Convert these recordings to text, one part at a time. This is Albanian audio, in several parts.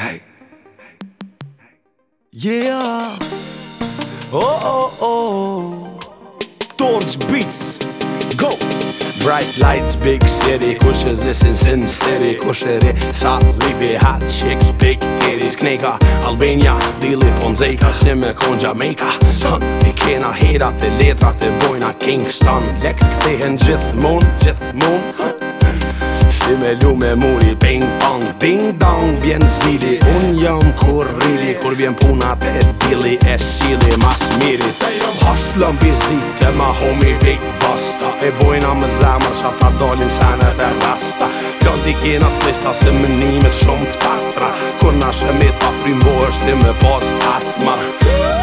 Hey. Yeah. Oh, oh, oh. Towards beats. Go. Bright lights, big city. Kusjes is in Sin City. Kusheri, sa libe, hot chicks, big titties. Kneka, Albania, dili po nxejka, si kon Jamaica. Son, i kena herat e letrat e bojna Kingston. Lekt moon, jeth moon. Si me me muri Ping pong, ding dong Vjen zili, un jam kur rili Kur vjen puna të dili E shili mas miri Haslam vizi, të ma homi big basta E bojna më zemër Qa ta dolin sene dhe rasta Fjall di kina të lista Se më nimet shumë të pastra Kur na shemi ta frimbo është Si me asma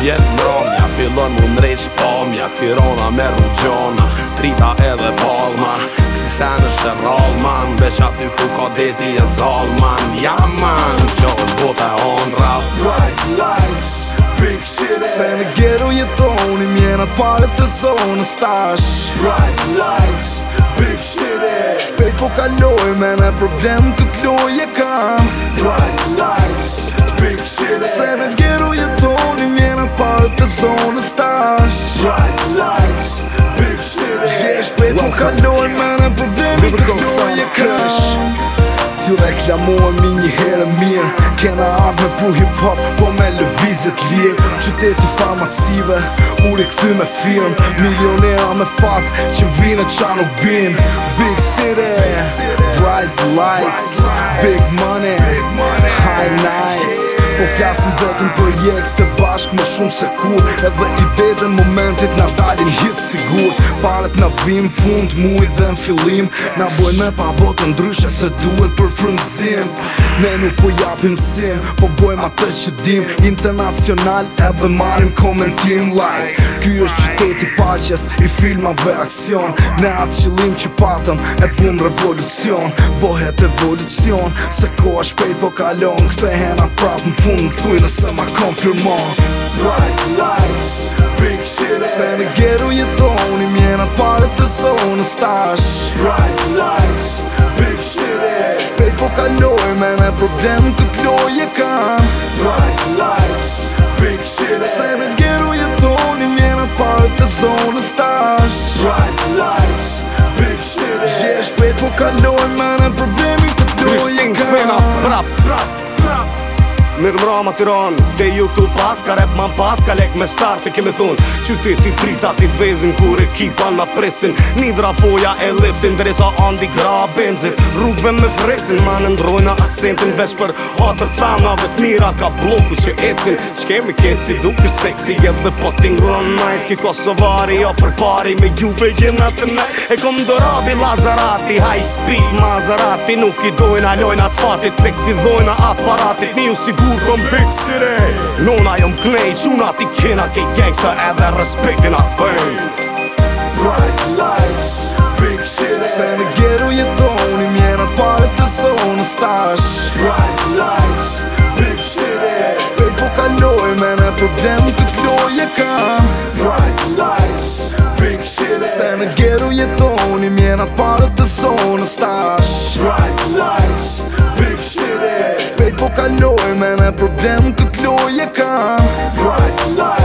Vjen mramja, fillon mu nrejsh pamja Tirana me rrugjona trita edhe palma Kësi se në shëral man aty ku ka deti e zal man Ja man, kjo është bote ondra Bright lights, big city Se në gjeru jetoni mjenat palet të zonës tash Bright lights, big city Shpejt po kaloj me në problem këtë loj e kam Bright lights, big city Po kalojnë me në problemi të kësoj e kësh Ty reklamojnë mi një herë mirë Kena ardhë me pu hip hop Po me lëvizit lirë Qyteti farmacive Uri këthy me firmë Milionera me fatë Që vine qa nuk binë Big City Big City bright lights Big money, high nights Po flasim vetëm projekt të bashk më shumë se kur Edhe i dedën momentit në dalin hit sigur Paret në vim fund muj dhe në fillim Në boj me pa botën ndryshe se duhet për frumësim Ne nuk po japim sim, po bojmë atës që dim Internacional edhe marim komentim like Ky është qëtët i paches, i filmave aksion Ne atë qëllim që patëm, e punë revolucion Bohet evolucion Se ko është pejt po kalon Kthehen atë prapë në fund Në thuj nëse ma konfirmon Bright lights, big city Se në gjeru jeton I mjena të pare të zonës tash Bright lights, big city Shpejt po kaloj Me me problem të kloj e kam Bright lights, big city Se në gjeru jeton I mjena të pare të zonës tash Bright lights, big city Gje shpejt po kaloj me rap, rap Mirë mrama tiran Te ju këtu pas Ka man pas Ka lek me start Te kemi thun Qytit i ti vezin Kur ekipa na presin Nidra foja e liftin Dresa andi gra benzit Rrugve me frecin Ma në ndrojna aksentin Vesh për hatër thana Vët mira ka bloku që ecin Qkemi keci duke seksi dhe po t'ingron nice Ki Kosovari o jo përpari Me juve jena të me E kom dorabi lazarati High speed mazarati Nuk i dojna lojna t'fatit Pek si dojna aparatit Mi ju sigur kur të mbik sire Nona jëm klej, quna ti kina ke gangsta edhe respektin atë fejn Bright lights, big city Se në gjeru jetoni, mjena të pare të zonë stash Bright lights, big city Shpej po kaloj, me në problem të kloj e kam Bright lights, big city Se në gjeru jetoni, me me problem, këtë loje kam Right, right